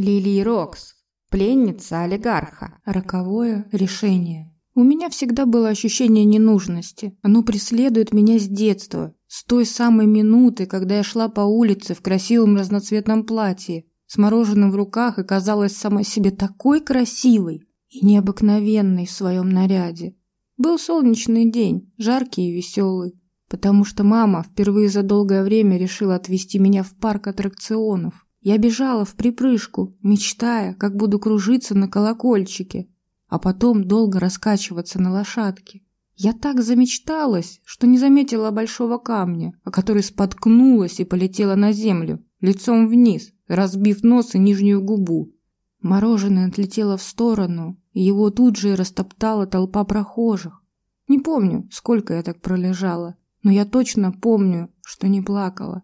Лилии Рокс, пленница олигарха. Роковое решение. У меня всегда было ощущение ненужности. Оно преследует меня с детства, с той самой минуты, когда я шла по улице в красивом разноцветном платье, с мороженым в руках и казалась сама себе такой красивой и необыкновенной в своем наряде. Был солнечный день, жаркий и веселый, потому что мама впервые за долгое время решила отвезти меня в парк аттракционов. Я бежала в припрыжку, мечтая, как буду кружиться на колокольчике, а потом долго раскачиваться на лошадке. Я так замечталась, что не заметила большого камня, о который споткнулась и полетела на землю, лицом вниз, разбив нос и нижнюю губу. Мороженое отлетело в сторону, и его тут же растоптала толпа прохожих. Не помню, сколько я так пролежала, но я точно помню, что не плакала.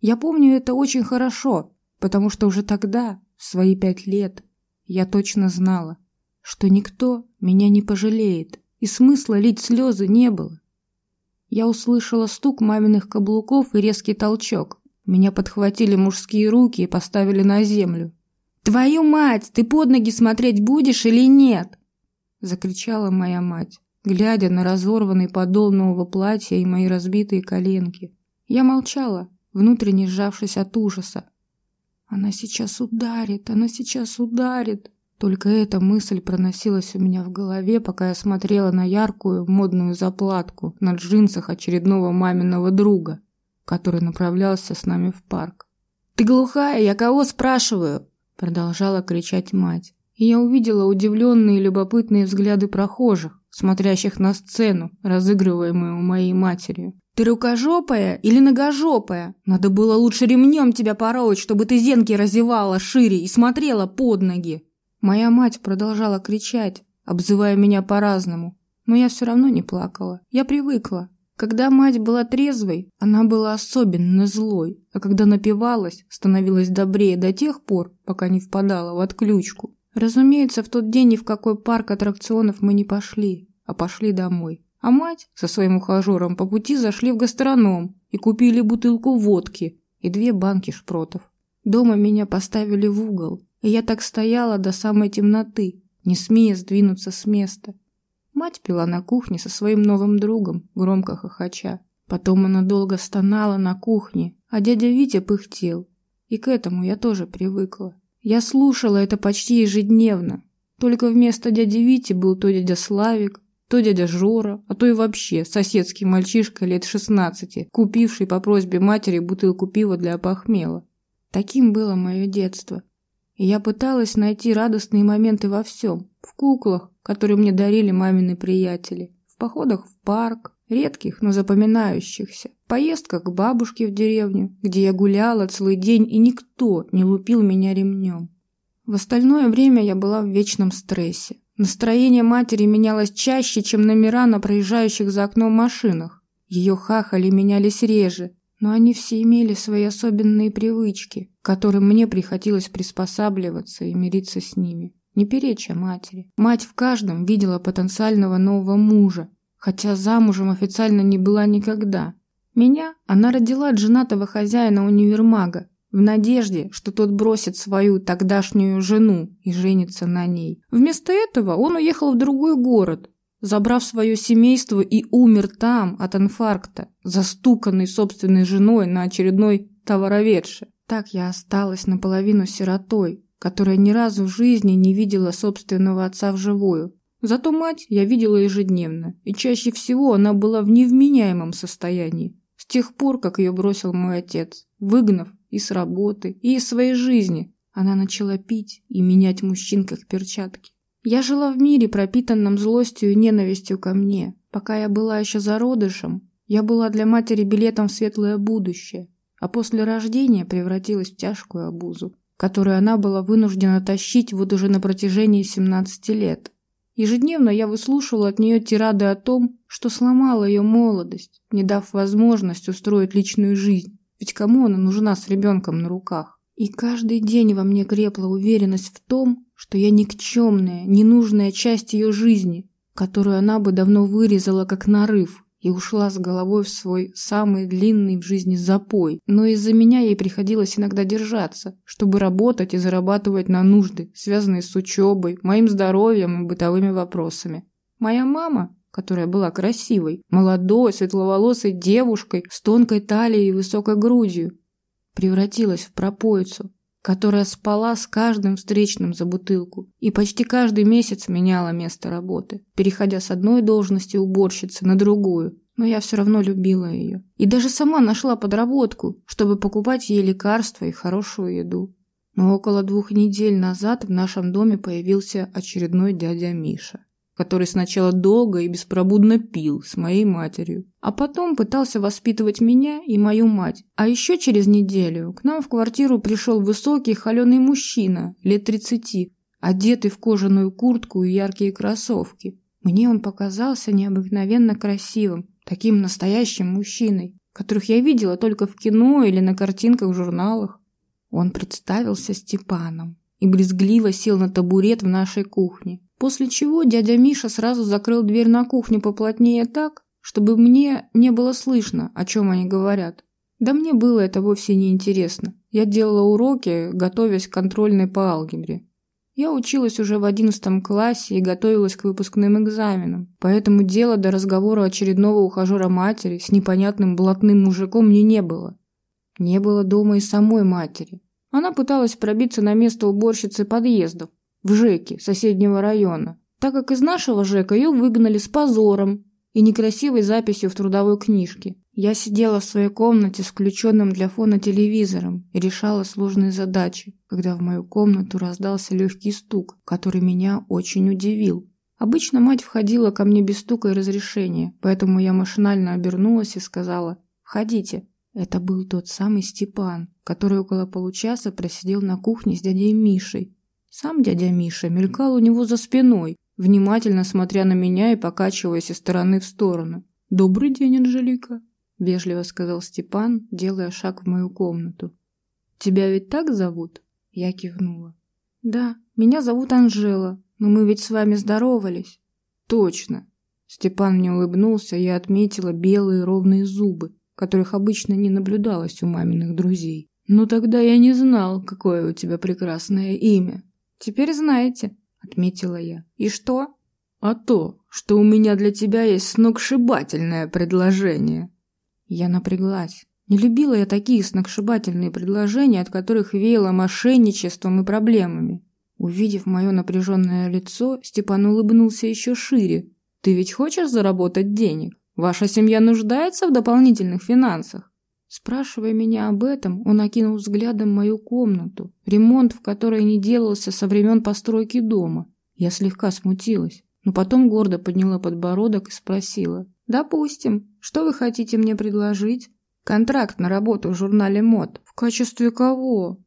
Я помню это очень хорошо, потому что уже тогда, в свои пять лет, я точно знала, что никто меня не пожалеет, и смысла лить слезы не было. Я услышала стук маминых каблуков и резкий толчок. Меня подхватили мужские руки и поставили на землю. «Твою мать, ты под ноги смотреть будешь или нет?» Закричала моя мать, глядя на разорванный подол нового платья и мои разбитые коленки. Я молчала, внутренне сжавшись от ужаса, она сейчас ударит, она сейчас ударит. Только эта мысль проносилась у меня в голове, пока я смотрела на яркую модную заплатку на джинсах очередного маминого друга, который направлялся с нами в парк. «Ты глухая, я кого спрашиваю?» Продолжала кричать мать. И я увидела удивленные и любопытные взгляды прохожих, смотрящих на сцену, разыгрываемую моей матерью. Ты рукожопая или ногожопая? Надо было лучше ремнем тебя пороть, чтобы ты зенки разевала шире и смотрела под ноги. Моя мать продолжала кричать, обзывая меня по-разному, но я все равно не плакала. Я привыкла. Когда мать была трезвой, она была особенно злой, а когда напивалась, становилась добрее до тех пор, пока не впадала в отключку. Разумеется, в тот день ни в какой парк аттракционов мы не пошли, а пошли домой. А мать со своим ухажером по пути зашли в гастроном и купили бутылку водки и две банки шпротов. Дома меня поставили в угол, и я так стояла до самой темноты, не смея сдвинуться с места. Мать пила на кухне со своим новым другом, громко хохоча. Потом она долго стонала на кухне, а дядя Витя пыхтел. И к этому я тоже привыкла. Я слушала это почти ежедневно. Только вместо дяди Вити был то дядя Славик, то дядя Жора, а то и вообще соседский мальчишка лет шестнадцати, купивший по просьбе матери бутылку пива для опохмела. Таким было мое детство. И я пыталась найти радостные моменты во всем. В куклах, которые мне дарили мамины приятели. В походах в парк, редких, но запоминающихся. Поездках к бабушке в деревню, где я гуляла целый день и никто не лупил меня ремнем. В остальное время я была в вечном стрессе. Настроение матери менялось чаще, чем номера на проезжающих за окном машинах. Ее хахали менялись реже, но они все имели свои особенные привычки, к которым мне приходилось приспосабливаться и мириться с ними. Не переча матери. Мать в каждом видела потенциального нового мужа, хотя замужем официально не была никогда. Меня она родила от женатого хозяина универмага, в надежде, что тот бросит свою тогдашнюю жену и женится на ней. Вместо этого он уехал в другой город, забрав свое семейство и умер там от инфаркта, застуканный собственной женой на очередной товароведше. Так я осталась наполовину сиротой, которая ни разу в жизни не видела собственного отца вживую. Зато мать я видела ежедневно, и чаще всего она была в невменяемом состоянии, с тех пор, как ее бросил мой отец, выгнав и с работы, и из своей жизни. Она начала пить и менять мужчин как перчатки. Я жила в мире, пропитанном злостью и ненавистью ко мне. Пока я была еще зародышем, я была для матери билетом в светлое будущее, а после рождения превратилась в тяжкую обузу, которую она была вынуждена тащить вот уже на протяжении 17 лет. Ежедневно я выслушивала от нее тирады о том, что сломала ее молодость, не дав возможность устроить личную жизнь. Ведь кому она нужна с ребенком на руках? И каждый день во мне крепла уверенность в том, что я никчемная, ненужная часть ее жизни, которую она бы давно вырезала как нарыв и ушла с головой в свой самый длинный в жизни запой, но из-за меня ей приходилось иногда держаться, чтобы работать и зарабатывать на нужды, связанные с учебой, моим здоровьем и бытовыми вопросами. Моя мама, которая была красивой, молодой, светловолосой девушкой с тонкой талией и высокой грудью, превратилась в пропойцу, которая спала с каждым встречным за бутылку и почти каждый месяц меняла место работы, переходя с одной должности уборщицы на другую. Но я все равно любила ее. И даже сама нашла подработку, чтобы покупать ей лекарства и хорошую еду. Но около двух недель назад в нашем доме появился очередной дядя Миша который сначала долго и беспробудно пил с моей матерью, а потом пытался воспитывать меня и мою мать. А еще через неделю к нам в квартиру пришел высокий холеный мужчина, лет тридцати, одетый в кожаную куртку и яркие кроссовки. Мне он показался необыкновенно красивым, таким настоящим мужчиной, которых я видела только в кино или на картинках в журналах. Он представился Степаном и брезгливо сел на табурет в нашей кухне. После чего дядя Миша сразу закрыл дверь на кухню поплотнее так, чтобы мне не было слышно, о чем они говорят. Да мне было это вовсе не интересно. Я делала уроки, готовясь к контрольной по алгебре. Я училась уже в одиннадцатом классе и готовилась к выпускным экзаменам, поэтому дела до разговора очередного ухажера матери с непонятным блатным мужиком мне не было. Не было дома и самой матери. Она пыталась пробиться на место уборщицы подъездов, в ЖЭКе соседнего района, так как из нашего ЖЭКа ее выгнали с позором и некрасивой записью в трудовой книжке. Я сидела в своей комнате с включенным для фона телевизором и решала сложные задачи, когда в мою комнату раздался легкий стук, который меня очень удивил. Обычно мать входила ко мне без стука и разрешения, поэтому я машинально обернулась и сказала «Входите». Это был тот самый Степан, который около получаса просидел на кухне с дядей Мишей, сам дядя Миша мелькал у него за спиной, внимательно смотря на меня и покачиваясь из стороны в сторону. «Добрый день, Анжелика», — вежливо сказал Степан, делая шаг в мою комнату. «Тебя ведь так зовут?» Я кивнула. «Да, меня зовут Анжела, но мы ведь с вами здоровались». «Точно». Степан мне улыбнулся, я отметила белые ровные зубы, которых обычно не наблюдалось у маминых друзей. «Ну тогда я не знал, какое у тебя прекрасное имя». «Теперь знаете», — отметила я. «И что?» «А то, что у меня для тебя есть сногсшибательное предложение». Я напряглась. Не любила я такие сногсшибательные предложения, от которых веяло мошенничеством и проблемами. Увидев мое напряженное лицо, Степан улыбнулся еще шире. «Ты ведь хочешь заработать денег? Ваша семья нуждается в дополнительных финансах?» Спрашивая меня об этом, он окинул взглядом мою комнату, ремонт в которой не делался со времен постройки дома. Я слегка смутилась, но потом гордо подняла подбородок и спросила. «Допустим. Что вы хотите мне предложить?» «Контракт на работу в журнале мод». «В качестве кого?»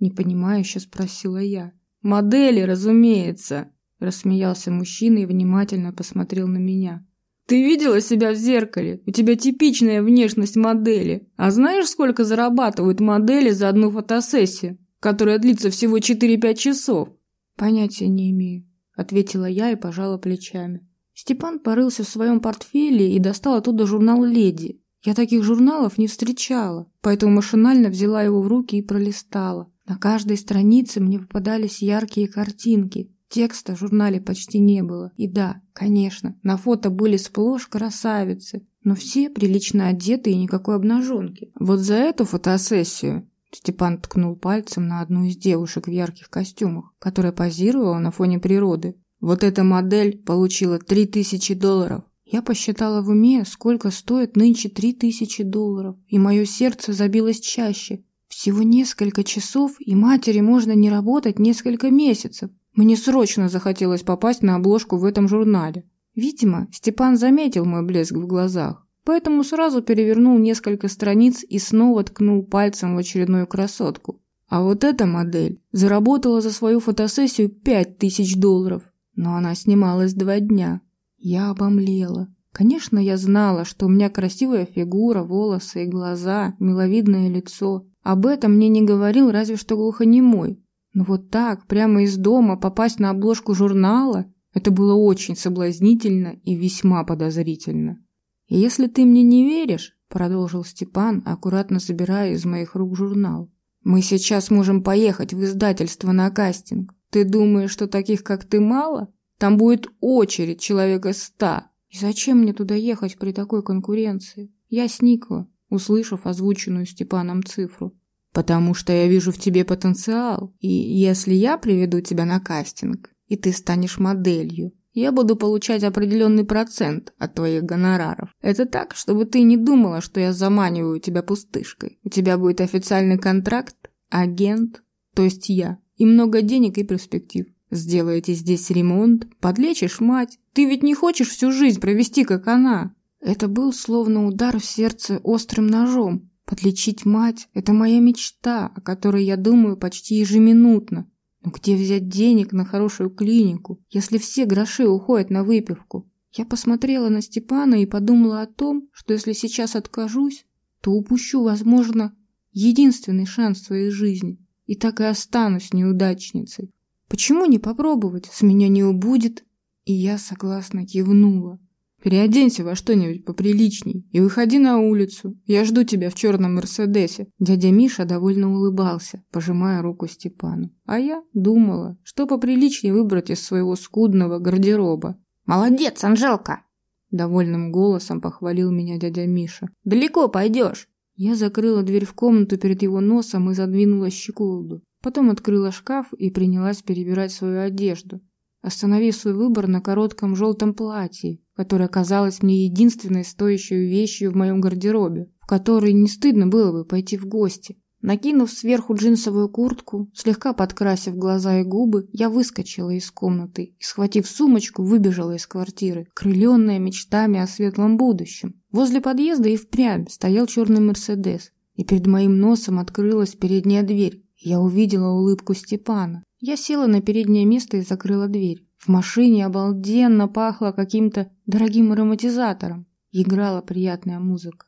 Непонимающе спросила я. «Модели, разумеется», – рассмеялся мужчина и внимательно посмотрел на меня. Ты видела себя в зеркале? У тебя типичная внешность модели. А знаешь, сколько зарабатывают модели за одну фотосессию, которая длится всего 4-5 часов? Понятия не имею, ответила я и пожала плечами. Степан порылся в своем портфеле и достал оттуда журнал «Леди». Я таких журналов не встречала, поэтому машинально взяла его в руки и пролистала. На каждой странице мне попадались яркие картинки, Текста в журнале почти не было. И да, конечно, на фото были сплошь красавицы, но все прилично одеты и никакой обнаженки. Вот за эту фотосессию Степан ткнул пальцем на одну из девушек в ярких костюмах, которая позировала на фоне природы. Вот эта модель получила 3000 долларов. Я посчитала в уме, сколько стоит нынче 3000 долларов, и мое сердце забилось чаще. Всего несколько часов, и матери можно не работать несколько месяцев. Мне срочно захотелось попасть на обложку в этом журнале. Видимо, Степан заметил мой блеск в глазах, поэтому сразу перевернул несколько страниц и снова ткнул пальцем в очередную красотку. А вот эта модель заработала за свою фотосессию пять тысяч долларов, но она снималась два дня. Я обомлела. Конечно, я знала, что у меня красивая фигура, волосы и глаза, миловидное лицо. Об этом мне не говорил разве что глухонемой, но вот так, прямо из дома, попасть на обложку журнала – это было очень соблазнительно и весьма подозрительно. Если ты мне не веришь, продолжил Степан, аккуратно забирая из моих рук журнал, мы сейчас можем поехать в издательство на кастинг. Ты думаешь, что таких, как ты, мало? Там будет очередь человека ста. И зачем мне туда ехать при такой конкуренции? Я сникла, услышав озвученную Степаном цифру. Потому что я вижу в тебе потенциал. И если я приведу тебя на кастинг, и ты станешь моделью, я буду получать определенный процент от твоих гонораров. Это так, чтобы ты не думала, что я заманиваю тебя пустышкой. У тебя будет официальный контракт, агент, то есть я, и много денег и перспектив. Сделаете здесь ремонт, подлечишь мать. Ты ведь не хочешь всю жизнь провести, как она. Это был словно удар в сердце острым ножом. Подлечить мать – это моя мечта, о которой я думаю почти ежеминутно. Но где взять денег на хорошую клинику, если все гроши уходят на выпивку? Я посмотрела на Степана и подумала о том, что если сейчас откажусь, то упущу, возможно, единственный шанс в своей жизни и так и останусь неудачницей. Почему не попробовать? С меня не убудет. И я согласно кивнула. Переоденься во что-нибудь поприличней и выходи на улицу. Я жду тебя в черном Мерседесе. Дядя Миша довольно улыбался, пожимая руку Степану. А я думала, что поприличнее выбрать из своего скудного гардероба. Молодец, Анжелка! Довольным голосом похвалил меня дядя Миша. Далеко пойдешь? Я закрыла дверь в комнату перед его носом и задвинула щеколду. Потом открыла шкаф и принялась перебирать свою одежду остановив свой выбор на коротком желтом платье, которое казалось мне единственной стоящей вещью в моем гардеробе, в которой не стыдно было бы пойти в гости. Накинув сверху джинсовую куртку, слегка подкрасив глаза и губы, я выскочила из комнаты и, схватив сумочку, выбежала из квартиры, крыленная мечтами о светлом будущем. Возле подъезда и впрямь стоял черный Мерседес, и перед моим носом открылась передняя дверь. Я увидела улыбку Степана. Я села на переднее место и закрыла дверь. В машине обалденно пахло каким-то дорогим ароматизатором. Играла приятная музыка.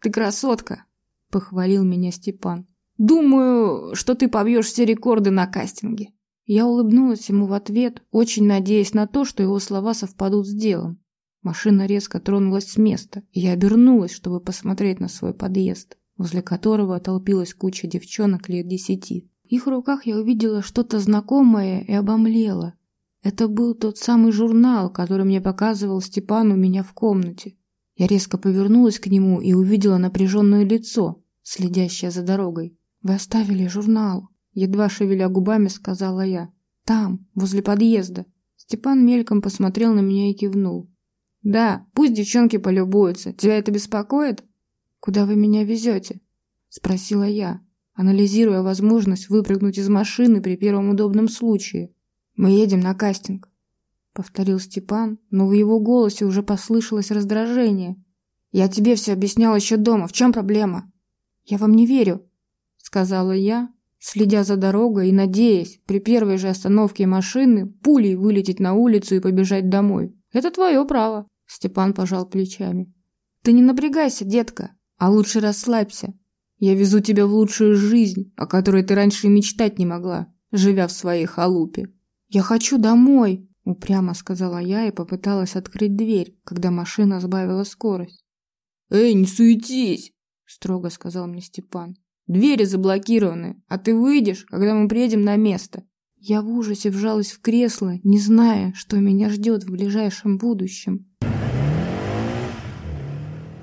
«Ты красотка!» – похвалил меня Степан. «Думаю, что ты побьешь все рекорды на кастинге». Я улыбнулась ему в ответ, очень надеясь на то, что его слова совпадут с делом. Машина резко тронулась с места, и я обернулась, чтобы посмотреть на свой подъезд, возле которого толпилась куча девчонок лет десяти их руках я увидела что-то знакомое и обомлела. Это был тот самый журнал, который мне показывал Степан у меня в комнате. Я резко повернулась к нему и увидела напряженное лицо, следящее за дорогой. «Вы оставили журнал», — едва шевеля губами сказала я. «Там, возле подъезда». Степан мельком посмотрел на меня и кивнул. «Да, пусть девчонки полюбуются. Тебя это беспокоит?» «Куда вы меня везете?» — спросила я анализируя возможность выпрыгнуть из машины при первом удобном случае. «Мы едем на кастинг», — повторил Степан, но в его голосе уже послышалось раздражение. «Я тебе все объяснял еще дома. В чем проблема?» «Я вам не верю», — сказала я, следя за дорогой и надеясь при первой же остановке машины пулей вылететь на улицу и побежать домой. «Это твое право», — Степан пожал плечами. «Ты не напрягайся, детка, а лучше расслабься. Я везу тебя в лучшую жизнь, о которой ты раньше и мечтать не могла, живя в своей халупе. Я хочу домой, упрямо сказала я и попыталась открыть дверь, когда машина сбавила скорость. Эй, не суетись, строго сказал мне Степан. Двери заблокированы, а ты выйдешь, когда мы приедем на место. Я в ужасе вжалась в кресло, не зная, что меня ждет в ближайшем будущем.